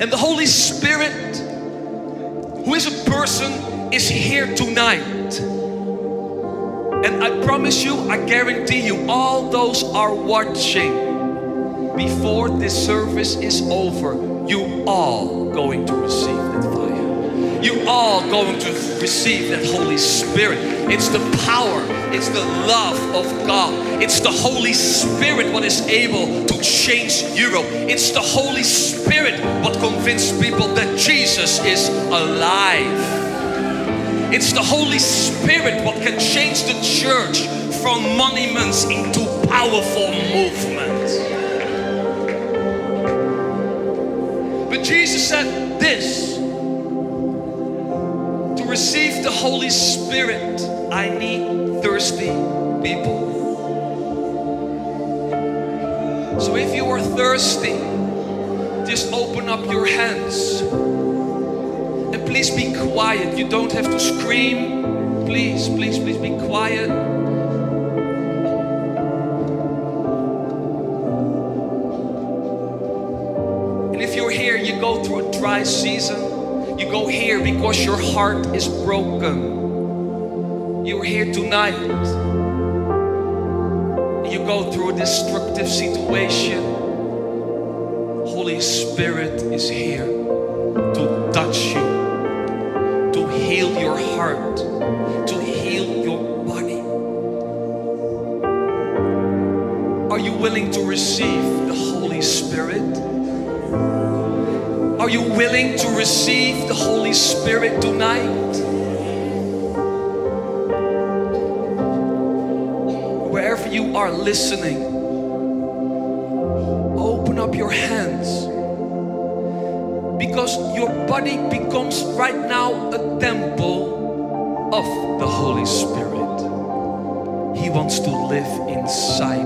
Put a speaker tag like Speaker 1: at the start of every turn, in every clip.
Speaker 1: And the Holy Spirit, who is a person, is here tonight. And I promise you, I guarantee you, all those are watching. Before this service is over, you all going to receive that fire. You all going to receive that Holy Spirit. It's the power, it's the love of God. It's the Holy Spirit what is able to change Europe. It's the Holy Spirit what convinced people that Jesus is alive. It's the Holy Spirit what can change the church from monuments into powerful movements. But Jesus said this to receive the Holy Spirit, I need thirsty people. So if you are thirsty, just open up your hands. And please be quiet. You don't have to scream. Please, please, please be quiet. And if you're here, you go through a dry season, you go here because your heart is broken. You're here tonight. You go through a destructive situation. Holy Spirit is here to touch you, to heal your heart, to heal your body. Are you willing to receive the Holy Spirit? Are you willing to receive the Holy Spirit tonight? Are listening, open up your hands because your body becomes right now a temple of the Holy Spirit. He wants to live inside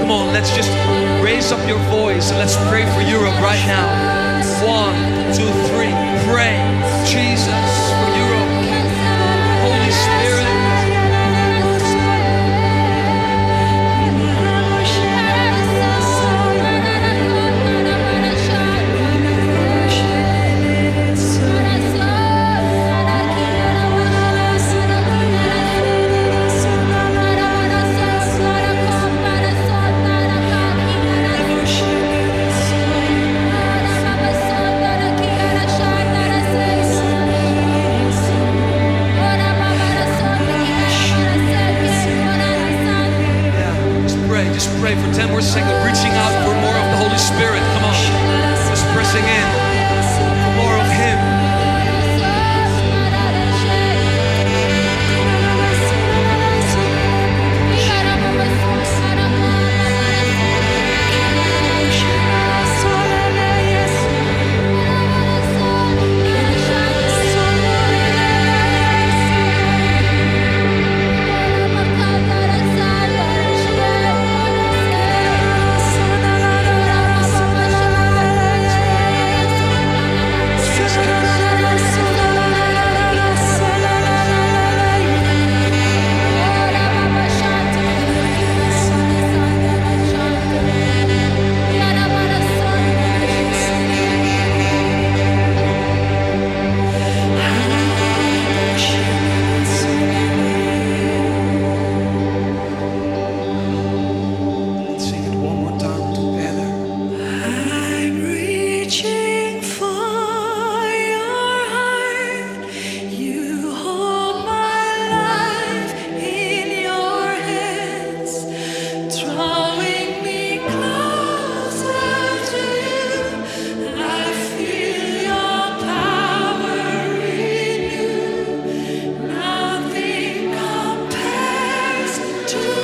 Speaker 1: Come
Speaker 2: on, let's just raise up your voice and let's pray for Europe right now. One, two, three. Pray, Jesus. to